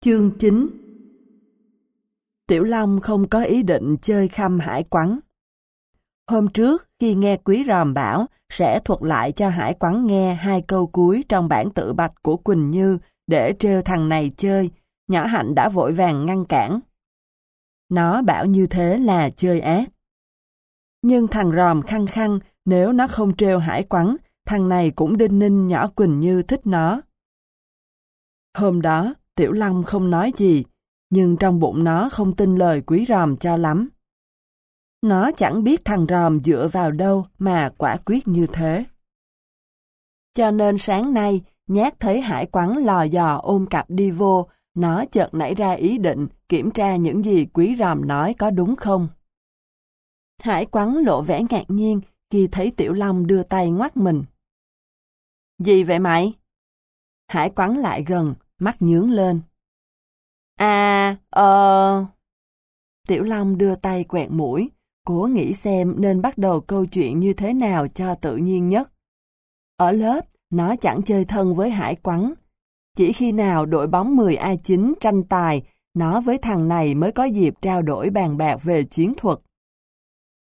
Chương 9 Tiểu Long không có ý định chơi khăm hải quắn. Hôm trước, khi nghe Quý Ròm bảo sẽ thuật lại cho hải quắn nghe hai câu cuối trong bản tự bạch của Quỳnh Như để trêu thằng này chơi, nhỏ hạnh đã vội vàng ngăn cản. Nó bảo như thế là chơi ác. Nhưng thằng Ròm khăng khăng nếu nó không trêu hải quắn, thằng này cũng đinh ninh nhỏ Quỳnh Như thích nó. Hôm đó, Tiểu Long không nói gì, nhưng trong bụng nó không tin lời quý ròm cho lắm. Nó chẳng biết thằng ròm dựa vào đâu mà quả quyết như thế. Cho nên sáng nay, nhát thấy hải quắn lò dò ôm cặp đi vô, nó chợt nảy ra ý định kiểm tra những gì quý ròm nói có đúng không. Hải quắn lộ vẻ ngạc nhiên khi thấy Tiểu Long đưa tay ngoắt mình. Gì vậy mày? Hải quắn lại gần, mắt nhướng lên. À, ờ... Tiểu Long đưa tay quẹt mũi, cố nghĩ xem nên bắt đầu câu chuyện như thế nào cho tự nhiên nhất. Ở lớp, nó chẳng chơi thân với Hải Quắn. Chỉ khi nào đội bóng 10A9 tranh tài, nó với thằng này mới có dịp trao đổi bàn bạc về chiến thuật.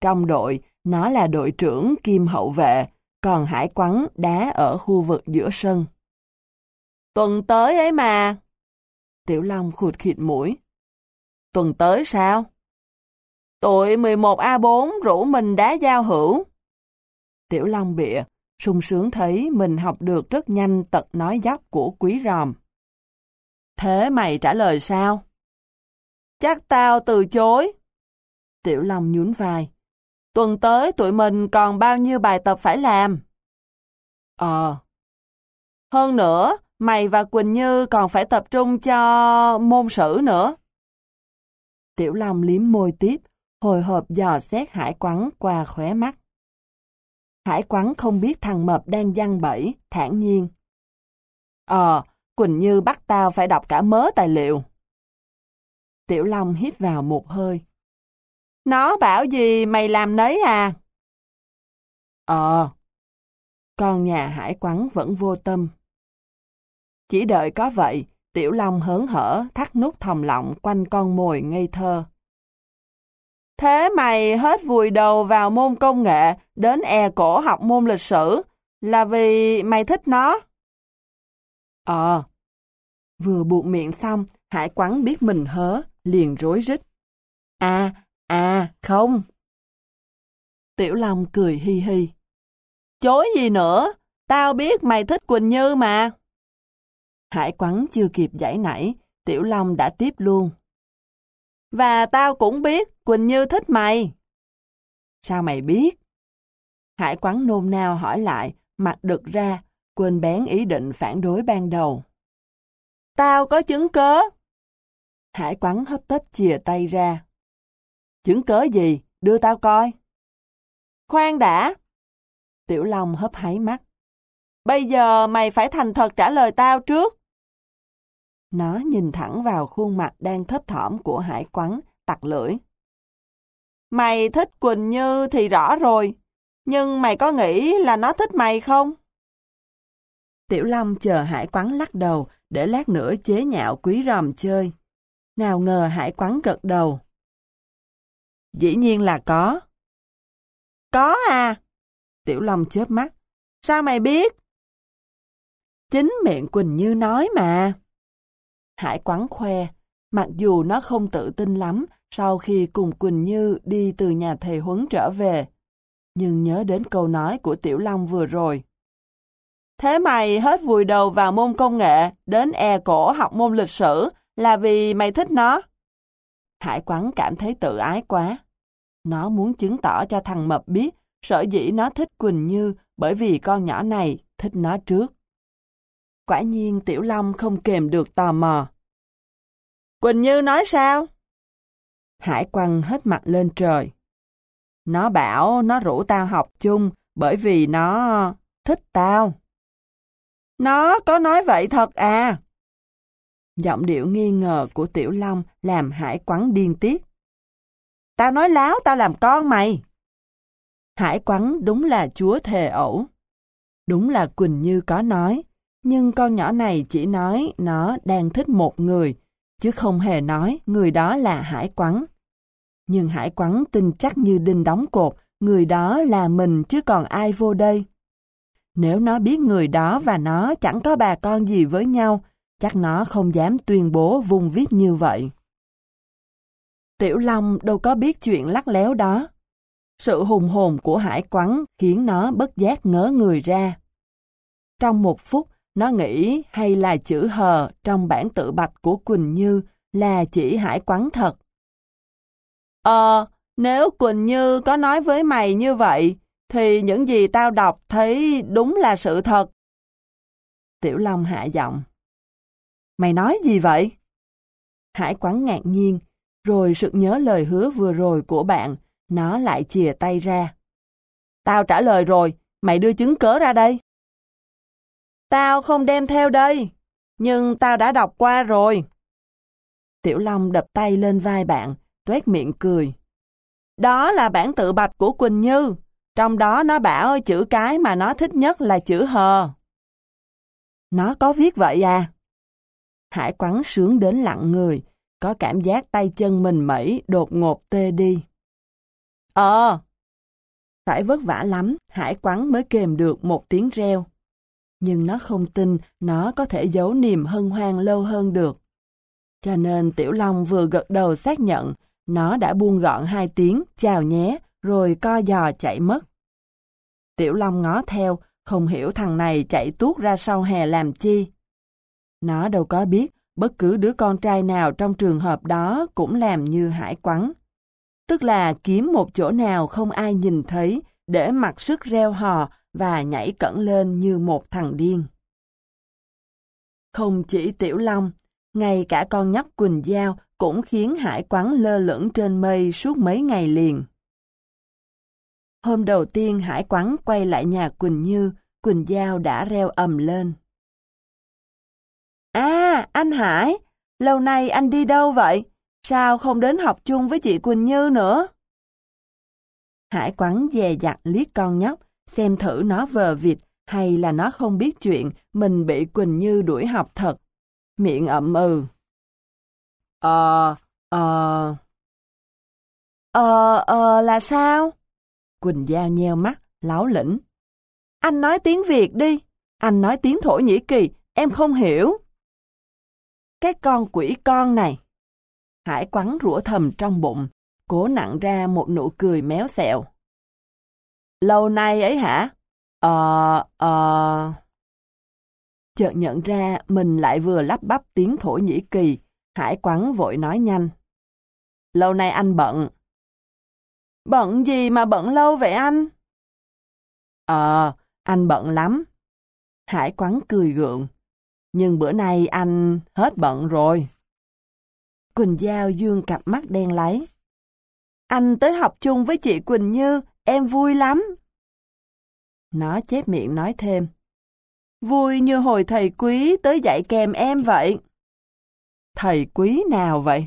Trong đội, nó là đội trưởng kim hậu vệ, còn Hải Quắn đá ở khu vực giữa sân. Tuần tới ấy mà. Tiểu Long khụt khịt mũi. Tuần tới sao? Tụi 11A4 rủ mình đá giao hữu. Tiểu Long bịa, sung sướng thấy mình học được rất nhanh tật nói dốc của quý ròm. Thế mày trả lời sao? Chắc tao từ chối. Tiểu Long nhún vai. Tuần tới tụi mình còn bao nhiêu bài tập phải làm? Ờ. Hơn nữa, Mày và Quỳnh Như còn phải tập trung cho môn sử nữa. Tiểu Long liếm môi tiếp, hồi hộp dò xét hải quắn qua khóe mắt. Hải quắn không biết thằng Mập đang giăng bẫy, thản nhiên. Ờ, Quỳnh Như bắt tao phải đọc cả mớ tài liệu. Tiểu Long hít vào một hơi. Nó bảo gì mày làm nấy à? Ờ. Con nhà hải quắn vẫn vô tâm. Chỉ đợi có vậy, Tiểu Long hớn hở thắt nút thòng lọng quanh con mồi ngây thơ. Thế mày hết vùi đầu vào môn công nghệ, đến e cổ học môn lịch sử, là vì mày thích nó? Ờ. Vừa buộc miệng xong, Hải quắn biết mình hớ, liền rối rít. À, à, không. Tiểu Long cười hi hi. Chối gì nữa, tao biết mày thích Quỳnh Như mà. Hải quắn chưa kịp giải nảy, Tiểu Long đã tiếp luôn. Và tao cũng biết Quỳnh Như thích mày. Sao mày biết? Hải quắn nôn nao hỏi lại, mặt đực ra, quên bén ý định phản đối ban đầu. Tao có chứng cớ. Hải quắn hấp tấp chìa tay ra. Chứng cớ gì? Đưa tao coi. Khoan đã. Tiểu Long hấp háy mắt. Bây giờ mày phải thành thật trả lời tao trước. Nó nhìn thẳng vào khuôn mặt đang thấp thỏm của hải quắn, tặc lưỡi. Mày thích Quỳnh Như thì rõ rồi, nhưng mày có nghĩ là nó thích mày không? Tiểu Long chờ hải quắn lắc đầu để lát nữa chế nhạo quý ròm chơi. Nào ngờ hải quắn gật đầu. Dĩ nhiên là có. Có à? Tiểu Long chớp mắt. Sao mày biết? Chính miệng Quỳnh Như nói mà. Hải quắn khoe, mặc dù nó không tự tin lắm sau khi cùng Quỳnh Như đi từ nhà thầy huấn trở về. Nhưng nhớ đến câu nói của Tiểu Long vừa rồi. Thế mày hết vùi đầu vào môn công nghệ, đến e cổ học môn lịch sử là vì mày thích nó. Hải quắn cảm thấy tự ái quá. Nó muốn chứng tỏ cho thằng Mập biết sở dĩ nó thích Quỳnh Như bởi vì con nhỏ này thích nó trước. Quả nhiên Tiểu Long không kềm được tò mò. Quỳnh Như nói sao? Hải quăng hết mặt lên trời. Nó bảo nó rủ tao học chung bởi vì nó thích tao. Nó có nói vậy thật à? Giọng điệu nghi ngờ của Tiểu Long làm Hải quắn điên tiết. Tao nói láo tao làm con mày. Hải quắn đúng là chúa thề ẩu. Đúng là Quỳnh Như có nói, nhưng con nhỏ này chỉ nói nó đang thích một người, chứ không hề nói người đó là Hải Quắn. Nhưng Hải Quắn tin chắc như đinh đóng cột, người đó là mình chứ còn ai vô đây. Nếu nó biết người đó và nó chẳng có bà con gì với nhau, chắc nó không dám tuyên bố vùng viết như vậy. Tiểu Long đâu có biết chuyện lắc léo đó. Sự hùng hồn của hải quắn khiến nó bất giác ngớ người ra. Trong một phút, nó nghĩ hay là chữ hờ trong bản tự bạch của Quỳnh Như là chỉ hải Quán thật. Ờ, nếu Quỳnh Như có nói với mày như vậy, thì những gì tao đọc thấy đúng là sự thật. Tiểu Long hạ giọng. Mày nói gì vậy? Hải Quán ngạc nhiên, rồi sực nhớ lời hứa vừa rồi của bạn, nó lại chìa tay ra. Tao trả lời rồi, mày đưa chứng cớ ra đây. Tao không đem theo đây, nhưng tao đã đọc qua rồi. Tiểu Long đập tay lên vai bạn, tuét miệng cười. Đó là bản tự bạch của Quỳnh Như, trong đó nó bảo chữ cái mà nó thích nhất là chữ hờ. Nó có viết vậy à? Hải quắn sướng đến lặng người, có cảm giác tay chân mình mẩy đột ngột tê đi. Ờ! Phải vất vả lắm, hải quắn mới kềm được một tiếng reo. Nhưng nó không tin nó có thể giấu niềm hân hoan lâu hơn được. Cho nên Tiểu Long vừa gật đầu xác nhận, nó đã buông gọn hai tiếng, chào nhé, rồi co giò chạy mất. Tiểu Long ngó theo, không hiểu thằng này chạy tuốt ra sau hè làm chi. Nó đâu có biết, bất cứ đứa con trai nào trong trường hợp đó cũng làm như hải quắn. Tức là kiếm một chỗ nào không ai nhìn thấy để mặc sức reo hò và nhảy cẩn lên như một thằng điên. Không chỉ Tiểu Long, ngay cả con nhóc Quỳnh Giao cũng khiến hải quắn lơ lửng trên mây suốt mấy ngày liền. Hôm đầu tiên hải quắn quay lại nhà Quỳnh Như, Quỳnh Giao đã reo ầm lên. À, anh Hải, lâu nay anh đi đâu vậy? Sao không đến học chung với chị Quỳnh Như nữa? Hải quắn dè dặt liếc con nhóc, xem thử nó vờ vịt hay là nó không biết chuyện mình bị Quỳnh Như đuổi học thật. Miệng ậm ừ. Ờ, ờ... Ờ, ờ là sao? Quỳnh Giao nheo mắt, láo lĩnh. Anh nói tiếng Việt đi, anh nói tiếng Thổ Nhĩ Kỳ, em không hiểu. Cái con quỷ con này. Hải quắn rủa thầm trong bụng, cố nặng ra một nụ cười méo xẹo. Lâu nay ấy hả? Ờ, ờ... Chợt nhận ra mình lại vừa lắp bắp tiếng Thổ Nhĩ Kỳ, Hải quắn vội nói nhanh. Lâu nay anh bận. Bận gì mà bận lâu vậy anh? Ờ, anh bận lắm. Hải quắn cười gượng. Nhưng bữa nay anh hết bận rồi. Quỳnh Giao dương cặp mắt đen lấy. Anh tới học chung với chị Quỳnh Như, em vui lắm. Nó chép miệng nói thêm. Vui như hồi thầy quý tới dạy kèm em vậy. Thầy quý nào vậy?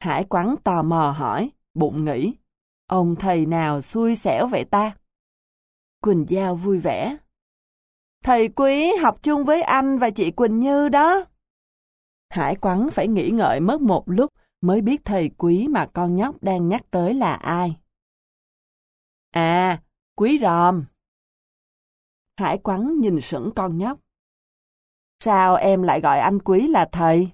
Hải quắn tò mò hỏi, bụng nghĩ. Ông thầy nào xui xẻo vậy ta? Quỳnh Giao vui vẻ. Thầy quý học chung với anh và chị Quỳnh Như đó. Hải quắn phải nghĩ ngợi mất một lúc mới biết thầy quý mà con nhóc đang nhắc tới là ai. À, quý ròm. Hải quắn nhìn sững con nhóc. Sao em lại gọi anh quý là thầy?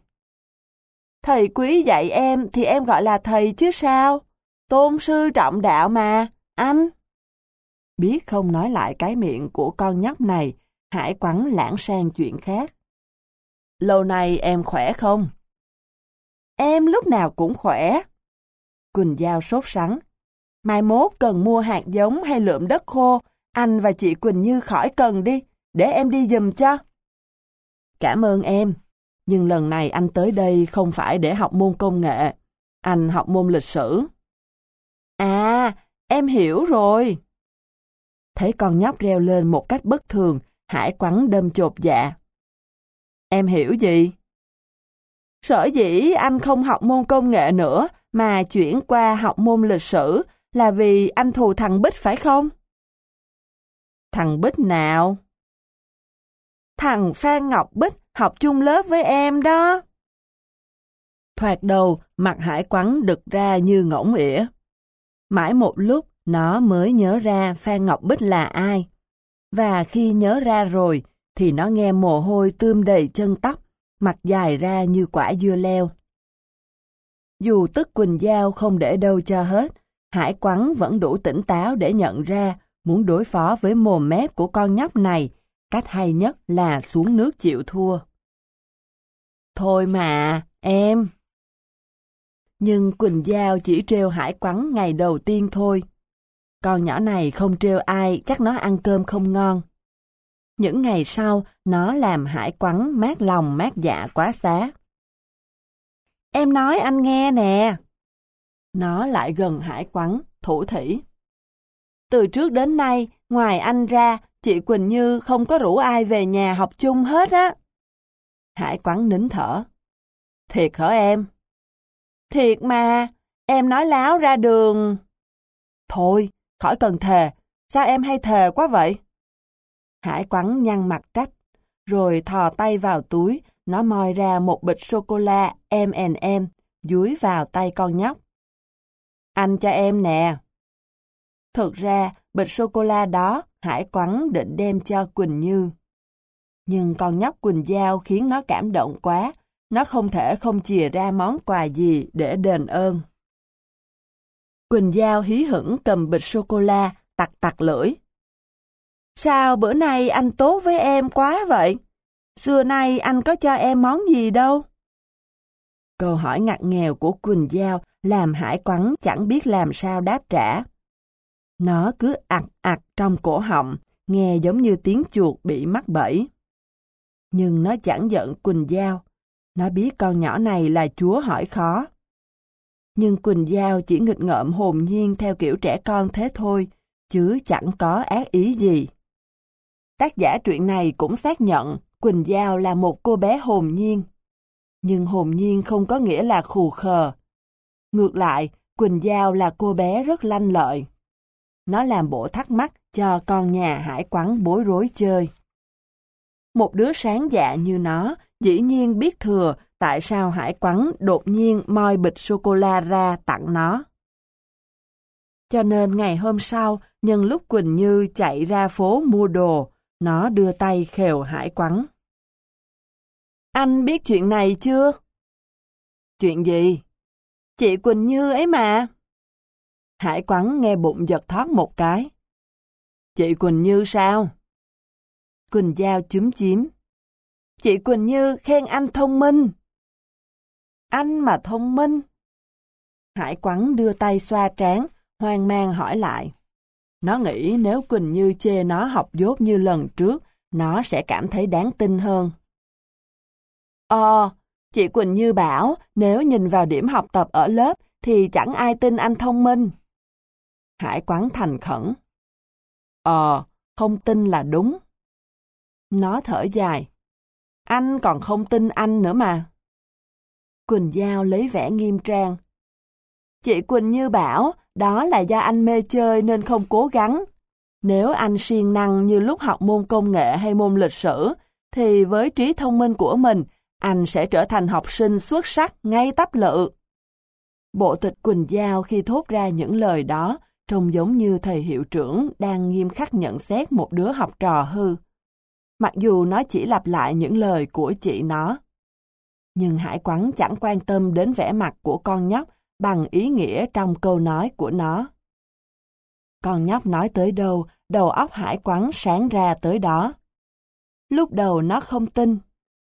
Thầy quý dạy em thì em gọi là thầy chứ sao? Tôn sư trọng đạo mà, anh. Biết không nói lại cái miệng của con nhóc này, Hải quắn lãng sang chuyện khác. Lâu nay em khỏe không? Em lúc nào cũng khỏe. Quỳnh Giao sốt sắng. Mai mốt cần mua hạt giống hay lượm đất khô, anh và chị Quỳnh Như khỏi cần đi, để em đi giùm cho. Cảm ơn em, nhưng lần này anh tới đây không phải để học môn công nghệ, anh học môn lịch sử. À, em hiểu rồi. Thấy con nhóc reo lên một cách bất thường, Hải quắn đâm chột dạ. Em hiểu gì? Sở dĩ anh không học môn công nghệ nữa mà chuyển qua học môn lịch sử là vì anh thù thằng Bích phải không? Thằng Bích nào? Thằng Phan Ngọc Bích học chung lớp với em đó. Thoạt đầu, mặt hải quắn đực ra như ngỗng ỉa. Mãi một lúc, nó mới nhớ ra Phan Ngọc Bích là ai. Và khi nhớ ra rồi, thì nó nghe mồ hôi tươm đầy chân tóc, mặt dài ra như quả dưa leo. Dù tức Quỳnh Giao không để đâu cho hết, Hải Quắn vẫn đủ tỉnh táo để nhận ra muốn đối phó với mồm mép của con nhóc này, cách hay nhất là xuống nước chịu thua. Thôi mà, em. Nhưng Quỳnh Giao chỉ trêu Hải Quắn ngày đầu tiên thôi. Con nhỏ này không trêu ai, chắc nó ăn cơm không ngon. Những ngày sau, nó làm Hải Quắn mát lòng mát dạ quá xá. Em nói anh nghe nè. Nó lại gần Hải Quắn, thủ thủy Từ trước đến nay, ngoài anh ra, chị Quỳnh Như không có rủ ai về nhà học chung hết á. Hải Quắn nín thở. Thiệt hả em? Thiệt mà, em nói láo ra đường. Thôi, khỏi cần thề, sao em hay thề quá vậy? Hải Quắn nhăn mặt trách, rồi thò tay vào túi, nó moi ra một bịch sô-cô-la M&M, dúi vào tay con nhóc. Anh cho em nè. Thực ra, bịch sô-cô-la đó Hải Quắn định đem cho Quỳnh Như. Nhưng con nhóc Quỳnh Giao khiến nó cảm động quá, nó không thể không chìa ra món quà gì để đền ơn. Quỳnh Giao hí hửng cầm bịch sô-cô-la, tặc tặc lưỡi. Sao bữa nay anh tốt với em quá vậy? Xưa nay anh có cho em món gì đâu? Câu hỏi ngặt nghèo của Quỳnh Giao làm Hải Quắn chẳng biết làm sao đáp trả. Nó cứ ặt ặt trong cổ họng, nghe giống như tiếng chuột bị mắc bẫy. Nhưng nó chẳng giận Quỳnh Giao. Nó biết con nhỏ này là chúa hỏi khó. Nhưng Quỳnh Giao chỉ nghịch ngợm hồn nhiên theo kiểu trẻ con thế thôi, chứ chẳng có ác ý gì. Tác giả truyện này cũng xác nhận Quỳnh Giao là một cô bé hồn nhiên. Nhưng hồn nhiên không có nghĩa là khù khờ. Ngược lại, Quỳnh Giao là cô bé rất lanh lợi. Nó làm bộ thắc mắc cho con nhà hải quắn bối rối chơi. Một đứa sáng dạ như nó, dĩ nhiên biết thừa tại sao hải quắn đột nhiên moi bịch sô-cô-la ra tặng nó. Cho nên ngày hôm sau, nhân lúc Quỳnh Như chạy ra phố mua đồ, nó đưa tay khều hải quắn. Anh biết chuyện này chưa? Chuyện gì? Chị Quỳnh Như ấy mà. Hải quắn nghe bụng giật thoát một cái. Chị Quỳnh Như sao? Quỳnh Giao chúm chím. Chị Quỳnh Như khen anh thông minh. Anh mà thông minh. Hải quắn đưa tay xoa trán, hoang mang hỏi lại. Nó nghĩ nếu Quỳnh Như chê nó học dốt như lần trước, nó sẽ cảm thấy đáng tin hơn. Ờ, chị Quỳnh Như bảo nếu nhìn vào điểm học tập ở lớp thì chẳng ai tin anh thông minh. Hải quán thành khẩn. Ờ, không tin là đúng. Nó thở dài. Anh còn không tin anh nữa mà. Quỳnh Giao lấy vẻ nghiêm trang. Chị Quỳnh Như bảo đó là do anh mê chơi nên không cố gắng. Nếu anh siêng năng như lúc học môn công nghệ hay môn lịch sử, thì với trí thông minh của mình, anh sẽ trở thành học sinh xuất sắc ngay tắp lự. Bộ tịch Quỳnh Giao khi thốt ra những lời đó trông giống như thầy hiệu trưởng đang nghiêm khắc nhận xét một đứa học trò hư. Mặc dù nó chỉ lặp lại những lời của chị nó. Nhưng Hải Quắn chẳng quan tâm đến vẻ mặt của con nhóc bằng ý nghĩa trong câu nói của nó. Con nhóc nói tới đâu, đầu óc Hải Quắn sáng ra tới đó. Lúc đầu nó không tin.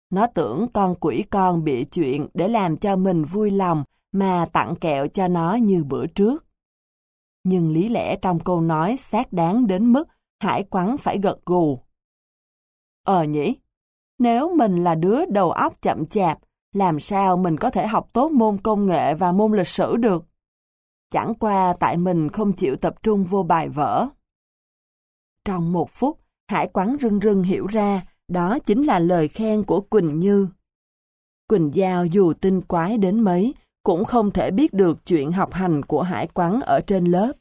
Nó tưởng con quỷ con bị chuyện để làm cho mình vui lòng mà tặng kẹo cho nó như bữa trước nhưng lý lẽ trong câu nói xác đáng đến mức Hải quắn phải gật gù. Ờ nhỉ, nếu mình là đứa đầu óc chậm chạp, làm sao mình có thể học tốt môn công nghệ và môn lịch sử được? Chẳng qua tại mình không chịu tập trung vô bài vở. Trong một phút, Hải quắn rưng rưng hiểu ra đó chính là lời khen của Quỳnh Như. Quỳnh Giao dù tinh quái đến mấy, cũng không thể biết được chuyện học hành của Hải Quắn ở trên lớp.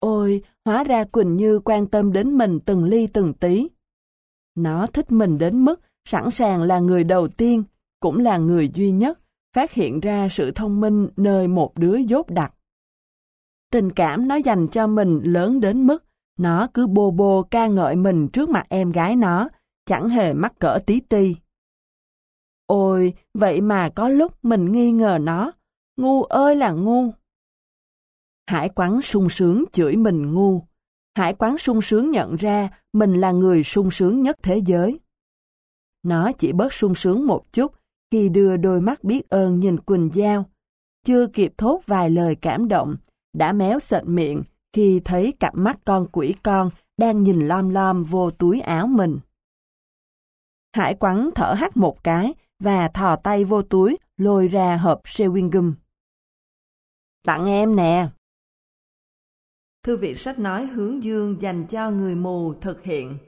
Ôi, hóa ra Quỳnh Như quan tâm đến mình từng ly từng tí. Nó thích mình đến mức sẵn sàng là người đầu tiên, cũng là người duy nhất, phát hiện ra sự thông minh nơi một đứa dốt đặc. Tình cảm nó dành cho mình lớn đến mức nó cứ bô bô ca ngợi mình trước mặt em gái nó, chẳng hề mắc cỡ tí ti. Ôi, vậy mà có lúc mình nghi ngờ nó, ngu ơi là ngu. Hải quán sung sướng chửi mình ngu. Hải quán sung sướng nhận ra mình là người sung sướng nhất thế giới. Nó chỉ bớt sung sướng một chút khi đưa đôi mắt biết ơn nhìn Quỳnh Giao. Chưa kịp thốt vài lời cảm động, đã méo sệt miệng khi thấy cặp mắt con quỷ con đang nhìn lom lom vô túi áo mình. Hải quắn thở hắt một cái và thò tay vô túi, lôi ra hộp sewing gum. Tặng em nè. Thư viện sách nói hướng dương dành cho người mù thực hiện.